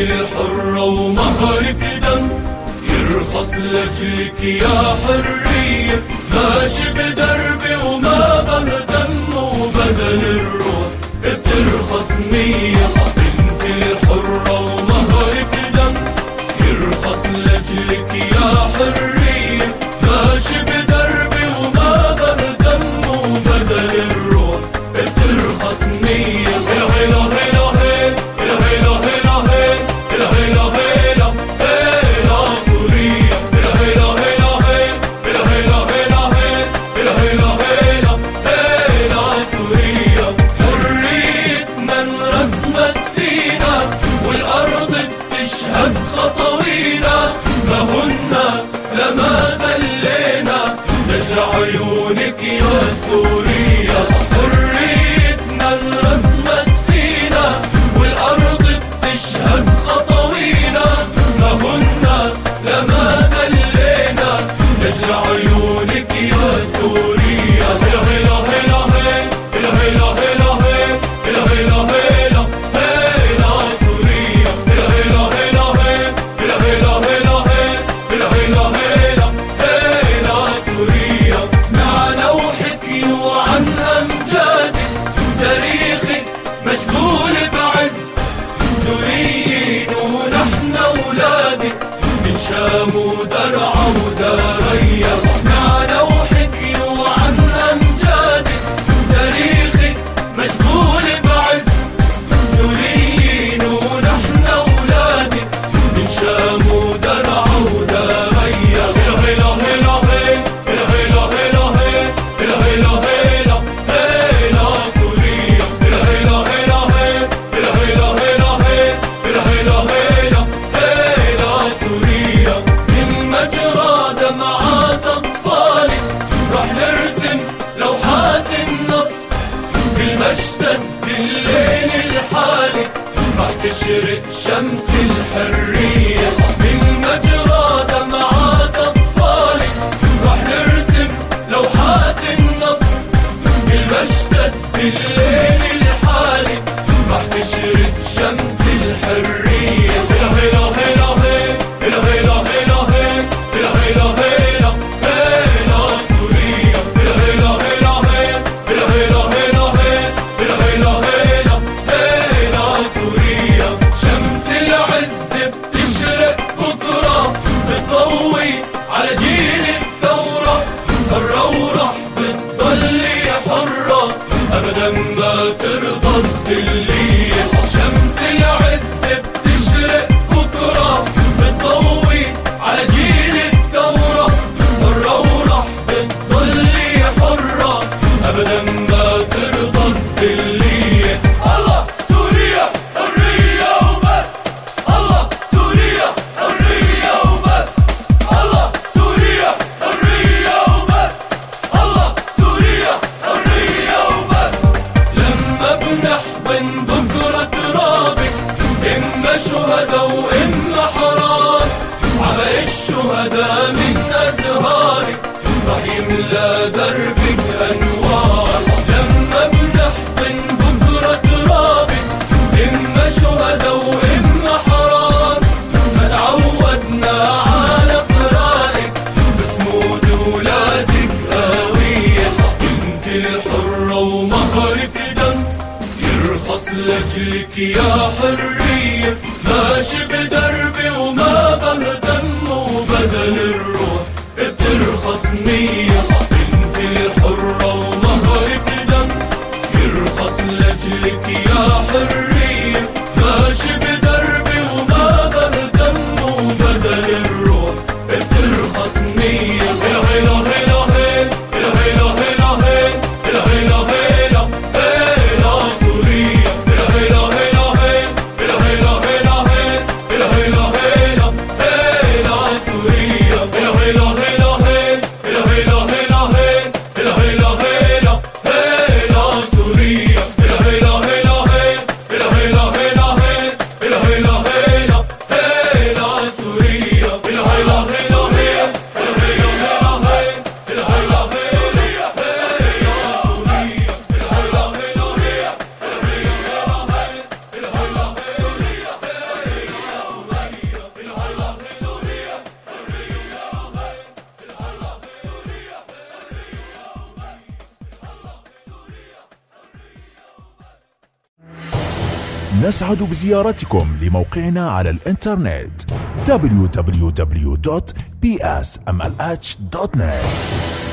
الحرة ومهرك دم. يرخص لجلك يا حرية. ماشي بدربي وما بهتم وبدل الروح بترخص مية شامو درعا. تشرق شمس الحرية. من مجرى دمعات أطفالي. رح نرسم لوحات النصر. بالمشتد بالليل الحالي. رح تشرق شمس حرة أبدا ما ترضى الدنيا إما شهداء وإما حرار عبق الشهداء من أزهارك راح يملى دربك أنوار. لما بنحضن بكرة ترابك إما شهداء وإما حرار ما تعودنا على فراقك بسمود ولادك قوية انت الحرة ومهرك ارخص لجلك يا حرية ماشي بدربي وما بهدم وبدل الروح. بترخص نية نسعد بزيارتكم لموقعنا على الإنترنت www.psmlh.net